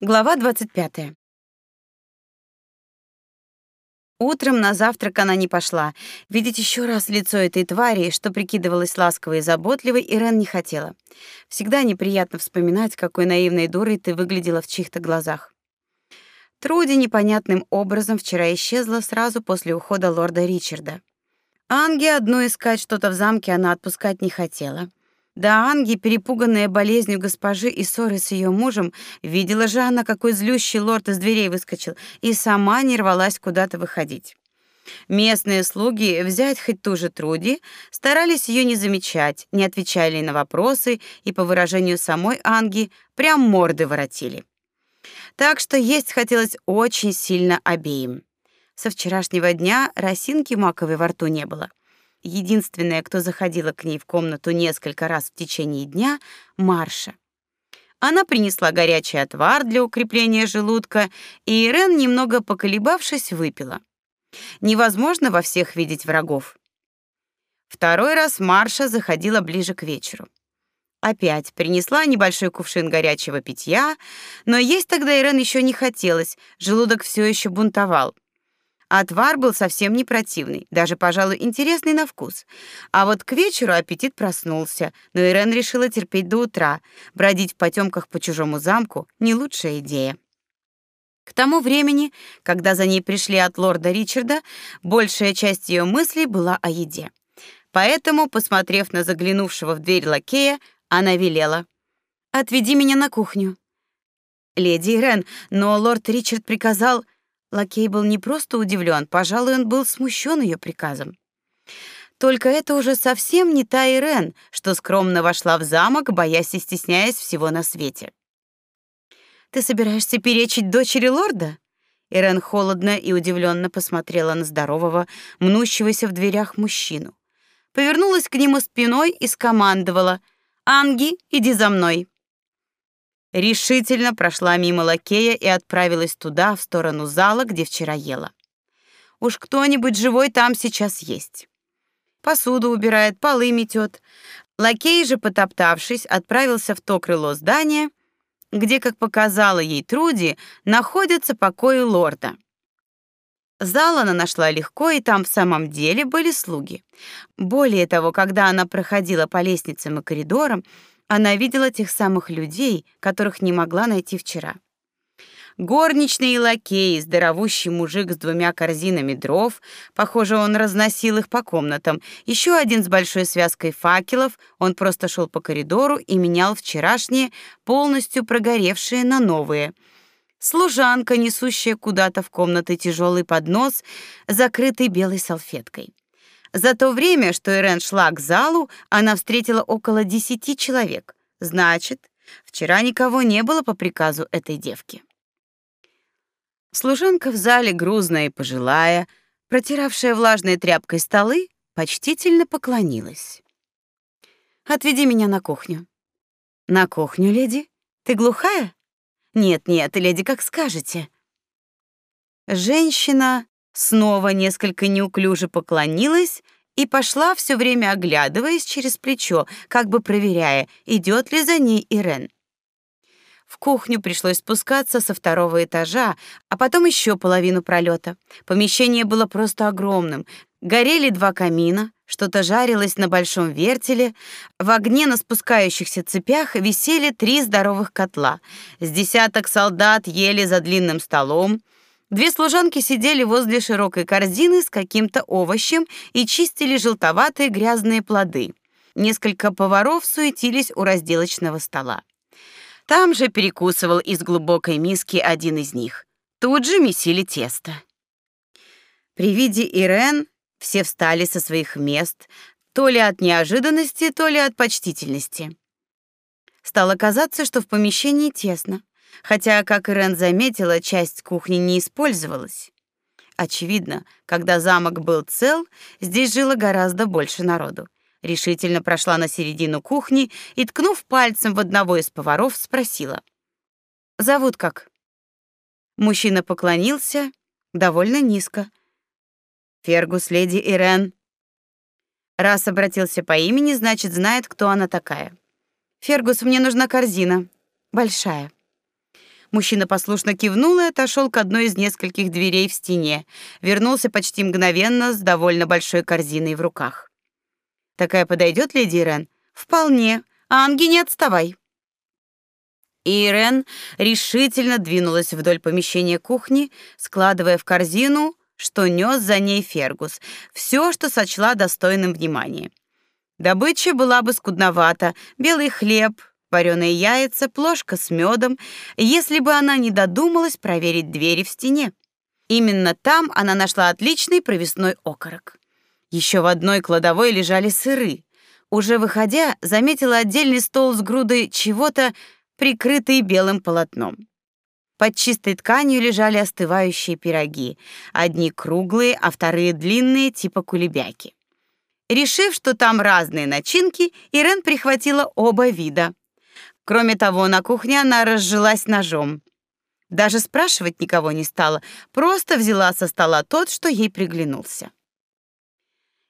Глава 25. Утром на завтрак она не пошла. Видеть еще раз лицо этой твари, что прикидывалась ласковой и заботливой, Ирен не хотела. Всегда неприятно вспоминать, какой наивной дурой ты выглядела в чьих-то глазах. Труди непонятным образом вчера исчезла сразу после ухода лорда Ричарда. Анги одну искать что-то в замке она отпускать не хотела. Да Анги, перепуганная болезнью госпожи и ссорой с ее мужем, видела же она, какой злющий лорд из дверей выскочил, и сама не рвалась куда-то выходить. Местные слуги, взять хоть ту же Труди, старались ее не замечать, не отвечали на вопросы и, по выражению самой Анги, прям морды воротили. Так что есть хотелось очень сильно обеим. Со вчерашнего дня росинки маковой во рту не было. Единственная, кто заходила к ней в комнату несколько раз в течение дня, Марша. Она принесла горячий отвар для укрепления желудка, и Ирен, немного поколебавшись, выпила. Невозможно во всех видеть врагов. Второй раз Марша заходила ближе к вечеру. Опять принесла небольшой кувшин горячего питья, но есть тогда Ирен еще не хотелось, желудок все еще бунтовал. Отвар был совсем не противный, даже, пожалуй, интересный на вкус. А вот к вечеру аппетит проснулся, но Ирен решила терпеть до утра. Бродить в потемках по чужому замку — не лучшая идея. К тому времени, когда за ней пришли от лорда Ричарда, большая часть ее мыслей была о еде. Поэтому, посмотрев на заглянувшего в дверь лакея, она велела: "Отведи меня на кухню". Леди Ирен, но лорд Ричард приказал Лакей был не просто удивлен, пожалуй, он был смущен ее приказом. Только это уже совсем не та Ирен, что скромно вошла в замок, боясь и стесняясь всего на свете. Ты собираешься перечить дочери лорда? Ирен холодно и удивленно посмотрела на здорового, мнущегося в дверях мужчину. Повернулась к нему спиной и скомандовала: "Анги, иди за мной" решительно прошла мимо лакея и отправилась туда, в сторону зала, где вчера ела. Уж кто-нибудь живой там сейчас есть. Посуду убирает, полы метет. Лакей же, потоптавшись, отправился в то крыло здания, где, как показала ей Труди, находятся покои лорда. Зал она нашла легко, и там в самом деле были слуги. Более того, когда она проходила по лестницам и коридорам, она видела тех самых людей, которых не могла найти вчера. Горничный и лакей, здоровущий мужик с двумя корзинами дров, похоже, он разносил их по комнатам. Еще один с большой связкой факелов, он просто шел по коридору и менял вчерашние, полностью прогоревшие на новые. Служанка, несущая куда-то в комнаты тяжелый поднос, закрытый белой салфеткой. За то время, что Ирен шла к залу, она встретила около десяти человек. Значит, вчера никого не было по приказу этой девки. Служанка в зале, грузная и пожилая, протиравшая влажной тряпкой столы, почтительно поклонилась. «Отведи меня на кухню». «На кухню, леди? Ты глухая?» «Нет-нет, леди, как скажете». Женщина снова несколько неуклюже поклонилась и пошла все время оглядываясь через плечо, как бы проверяя, идет ли за ней Ирен. В кухню пришлось спускаться со второго этажа, а потом еще половину пролета. Помещение было просто огромным. Горели два камина, что-то жарилось на большом вертеле, в огне на спускающихся цепях висели три здоровых котла. С десяток солдат ели за длинным столом, Две служанки сидели возле широкой корзины с каким-то овощем и чистили желтоватые грязные плоды. Несколько поваров суетились у разделочного стола. Там же перекусывал из глубокой миски один из них. Тут же месили тесто. При виде Ирен все встали со своих мест, то ли от неожиданности, то ли от почтительности. Стало казаться, что в помещении тесно хотя, как Ирен заметила, часть кухни не использовалась. Очевидно, когда замок был цел, здесь жило гораздо больше народу. Решительно прошла на середину кухни и, ткнув пальцем в одного из поваров, спросила. «Зовут как?» Мужчина поклонился довольно низко. «Фергус, леди Ирен». Раз обратился по имени, значит, знает, кто она такая. «Фергус, мне нужна корзина. Большая». Мужчина послушно кивнул и отошел к одной из нескольких дверей в стене. Вернулся почти мгновенно с довольно большой корзиной в руках. Такая подойдет, леди Ирен? Вполне. Анги, не отставай. Ирен решительно двинулась вдоль помещения кухни, складывая в корзину, что нёс за ней Фергус, все, что сочла достойным внимания. Добыча была бы скудновата: белый хлеб, вареные яйца, плошка с медом, если бы она не додумалась проверить двери в стене. Именно там она нашла отличный провесной окорок. Еще в одной кладовой лежали сыры. Уже выходя, заметила отдельный стол с грудой чего-то, прикрытый белым полотном. Под чистой тканью лежали остывающие пироги, одни круглые, а вторые длинные, типа кулебяки. Решив, что там разные начинки, Ирен прихватила оба вида. Кроме того, на кухне она разжилась ножом. Даже спрашивать никого не стала, просто взяла со стола тот, что ей приглянулся.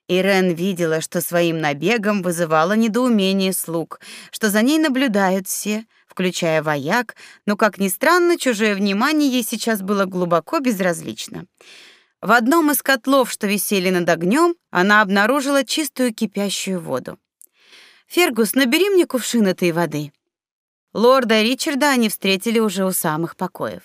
Ирен видела, что своим набегом вызывала недоумение слуг, что за ней наблюдают все, включая вояк, но, как ни странно, чужое внимание ей сейчас было глубоко безразлично. В одном из котлов, что висели над огнем, она обнаружила чистую кипящую воду. «Фергус, набери мне кувшин этой воды», Лорда Ричарда они встретили уже у самых покоев.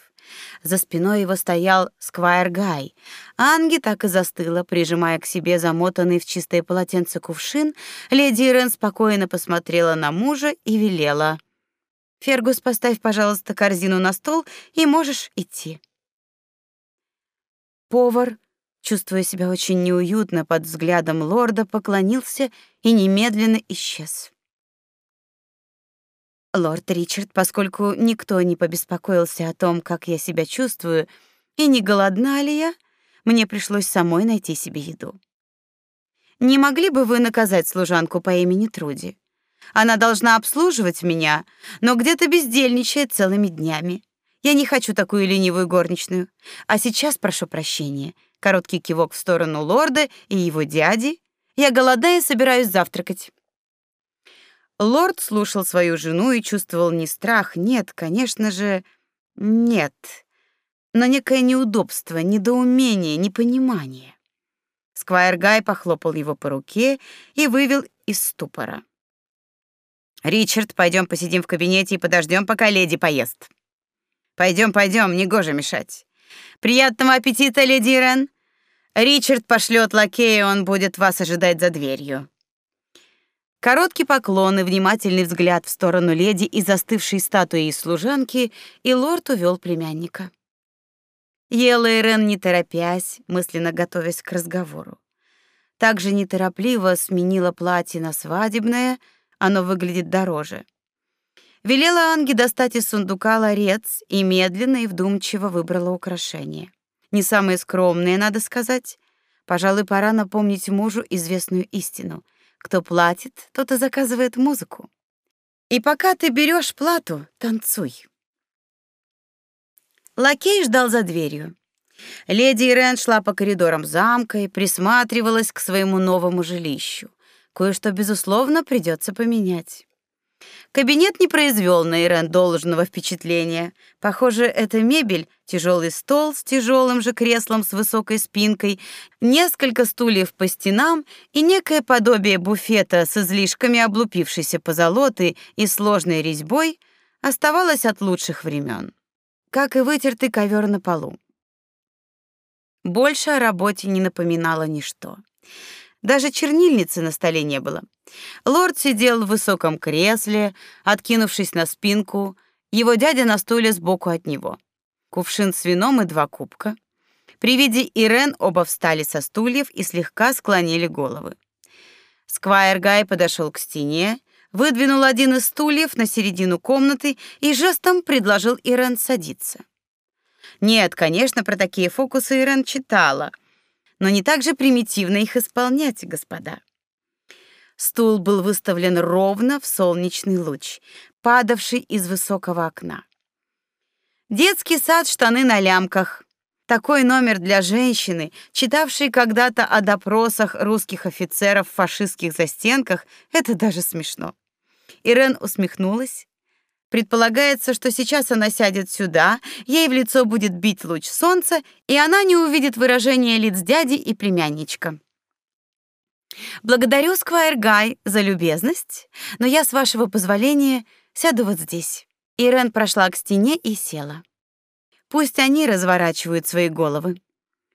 За спиной его стоял Сквайр Гай. Анги так и застыла, прижимая к себе замотанный в чистое полотенце кувшин. Леди Ирен спокойно посмотрела на мужа и велела: "Фергус, поставь, пожалуйста, корзину на стол, и можешь идти". Повар, чувствуя себя очень неуютно под взглядом лорда, поклонился и немедленно исчез. Лорд Ричард, поскольку никто не побеспокоился о том, как я себя чувствую и не голодна ли я, мне пришлось самой найти себе еду. Не могли бы вы наказать служанку по имени Труди? Она должна обслуживать меня, но где-то бездельничает целыми днями. Я не хочу такую ленивую горничную. А сейчас прошу прощения. Короткий кивок в сторону лорда и его дяди. Я голодна и собираюсь завтракать. Лорд слушал свою жену и чувствовал не страх, нет, конечно же, нет, но некое неудобство, недоумение, непонимание. Сквайр Гай похлопал его по руке и вывел из ступора. Ричард, пойдем посидим в кабинете и подождем, пока леди поест. Пойдем, пойдем, не гоже мешать. Приятного аппетита, леди Ирен. Ричард пошлет лакея, он будет вас ожидать за дверью. Короткий поклон и внимательный взгляд в сторону леди и застывшей статуи из служанки, и лорд увел племянника. Ела Ирен не торопясь, мысленно готовясь к разговору. Также неторопливо сменила платье на свадебное, оно выглядит дороже. Велела Анге достать из сундука ларец и медленно и вдумчиво выбрала украшение. Не самое скромное, надо сказать. Пожалуй, пора напомнить мужу известную истину. Кто платит, тот и заказывает музыку. И пока ты берешь плату, танцуй. Лакей ждал за дверью. Леди Ирен шла по коридорам замка и присматривалась к своему новому жилищу. Кое-что, безусловно, придется поменять. Кабинет не произвел на Ирен должного впечатления. Похоже, эта мебель, тяжелый стол с тяжелым же креслом с высокой спинкой, несколько стульев по стенам и некое подобие буфета с излишками облупившейся позолоты и сложной резьбой оставалось от лучших времен, как и вытертый ковер на полу. Больше о работе не напоминало ничто. Даже чернильницы на столе не было. Лорд сидел в высоком кресле, откинувшись на спинку, его дядя на стуле сбоку от него. Кувшин с вином и два кубка. При виде Ирен оба встали со стульев и слегка склонили головы. Сквайр Гай подошел к стене, выдвинул один из стульев на середину комнаты и жестом предложил Ирен садиться. Нет, конечно, про такие фокусы Ирен читала — но не так же примитивно их исполнять, господа. Стул был выставлен ровно в солнечный луч, падавший из высокого окна. Детский сад, штаны на лямках. Такой номер для женщины, читавшей когда-то о допросах русских офицеров в фашистских застенках, это даже смешно. Ирен усмехнулась, Предполагается, что сейчас она сядет сюда, ей в лицо будет бить луч солнца, и она не увидит выражения лиц дяди и племянничка. Благодарю, Сквайр Гай, за любезность, но я, с вашего позволения, сяду вот здесь. Ирен прошла к стене и села. Пусть они разворачивают свои головы.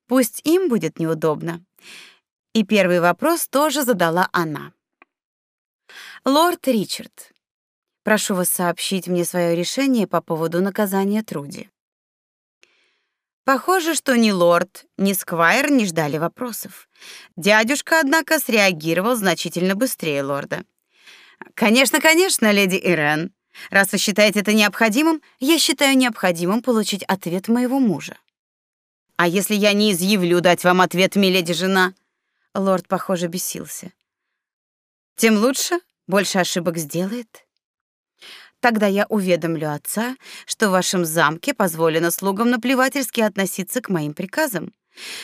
Пусть им будет неудобно. И первый вопрос тоже задала она. Лорд Ричард, прошу вас сообщить мне свое решение по поводу наказания Труди. Похоже, что ни лорд, ни сквайр не ждали вопросов. Дядюшка, однако, среагировал значительно быстрее лорда. Конечно, конечно, леди Ирен. Раз вы считаете это необходимым, я считаю необходимым получить ответ моего мужа. А если я не изъявлю дать вам ответ, миледи жена? Лорд, похоже, бесился. Тем лучше, больше ошибок сделает. Тогда я уведомлю отца, что в вашем замке позволено слугам наплевательски относиться к моим приказам.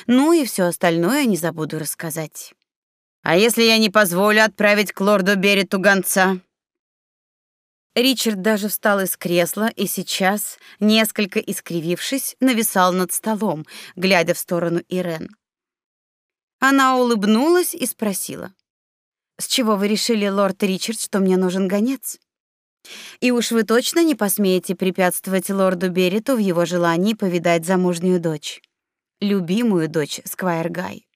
Ну и все остальное не забуду рассказать. А если я не позволю отправить к лорду Берету гонца? Ричард даже встал из кресла и сейчас, несколько искривившись, нависал над столом, глядя в сторону Ирен. Она улыбнулась и спросила: "С чего вы решили, лорд Ричард, что мне нужен гонец? И уж вы точно не посмеете препятствовать лорду Берету в его желании повидать замужнюю дочь, любимую дочь Сквайр Гай?"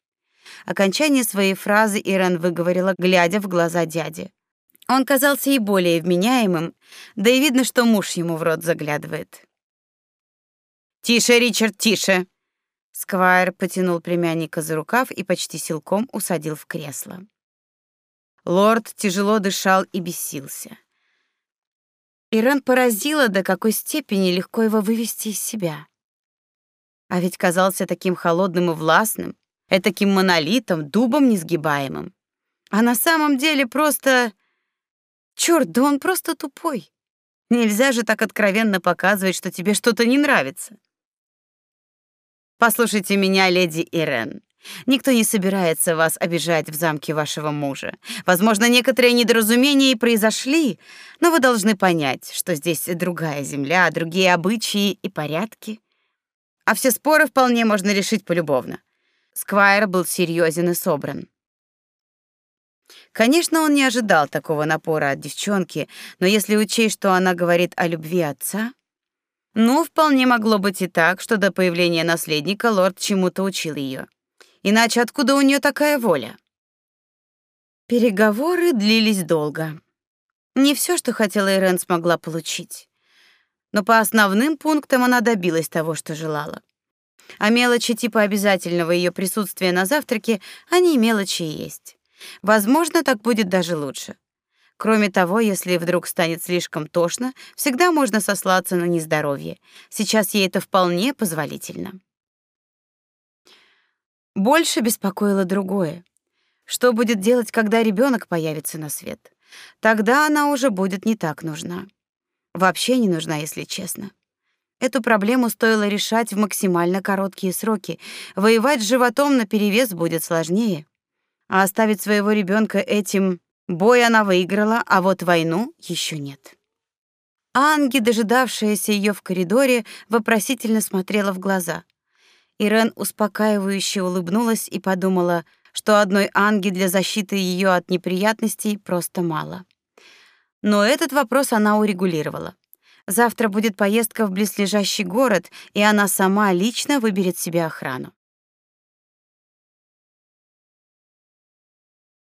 Окончание своей фразы Ирен выговорила, глядя в глаза дяди. Он казался и более вменяемым, да и видно, что муж ему в рот заглядывает. «Тише, Ричард, тише!» Сквайр потянул племянника за рукав и почти силком усадил в кресло. Лорд тяжело дышал и бесился. Ирен поразила, до какой степени легко его вывести из себя. А ведь казался таким холодным и властным, этаким монолитом, дубом несгибаемым. А на самом деле просто Черт, да он просто тупой. Нельзя же так откровенно показывать, что тебе что-то не нравится. Послушайте меня, леди Ирен. Никто не собирается вас обижать в замке вашего мужа. Возможно, некоторые недоразумения и произошли, но вы должны понять, что здесь другая земля, другие обычаи и порядки. А все споры вполне можно решить полюбовно. Сквайр был серьезен и собран. Конечно, он не ожидал такого напора от девчонки, но если учесть, что она говорит о любви отца, ну, вполне могло быть и так, что до появления наследника лорд чему-то учил ее. Иначе откуда у нее такая воля? Переговоры длились долго. Не все, что хотела Ирен, смогла получить. Но по основным пунктам она добилась того, что желала. А мелочи типа обязательного ее присутствия на завтраке, они мелочи и есть. Возможно, так будет даже лучше. Кроме того, если вдруг станет слишком тошно, всегда можно сослаться на нездоровье. Сейчас ей это вполне позволительно. Больше беспокоило другое. Что будет делать, когда ребенок появится на свет? Тогда она уже будет не так нужна. Вообще не нужна, если честно. Эту проблему стоило решать в максимально короткие сроки. Воевать с животом наперевес будет сложнее. А оставить своего ребенка этим бой она выиграла, а вот войну еще нет. Анги, дожидавшаяся ее в коридоре, вопросительно смотрела в глаза. Ирен успокаивающе улыбнулась и подумала, что одной Анги для защиты ее от неприятностей просто мало. Но этот вопрос она урегулировала. Завтра будет поездка в близлежащий город, и она сама лично выберет себе охрану.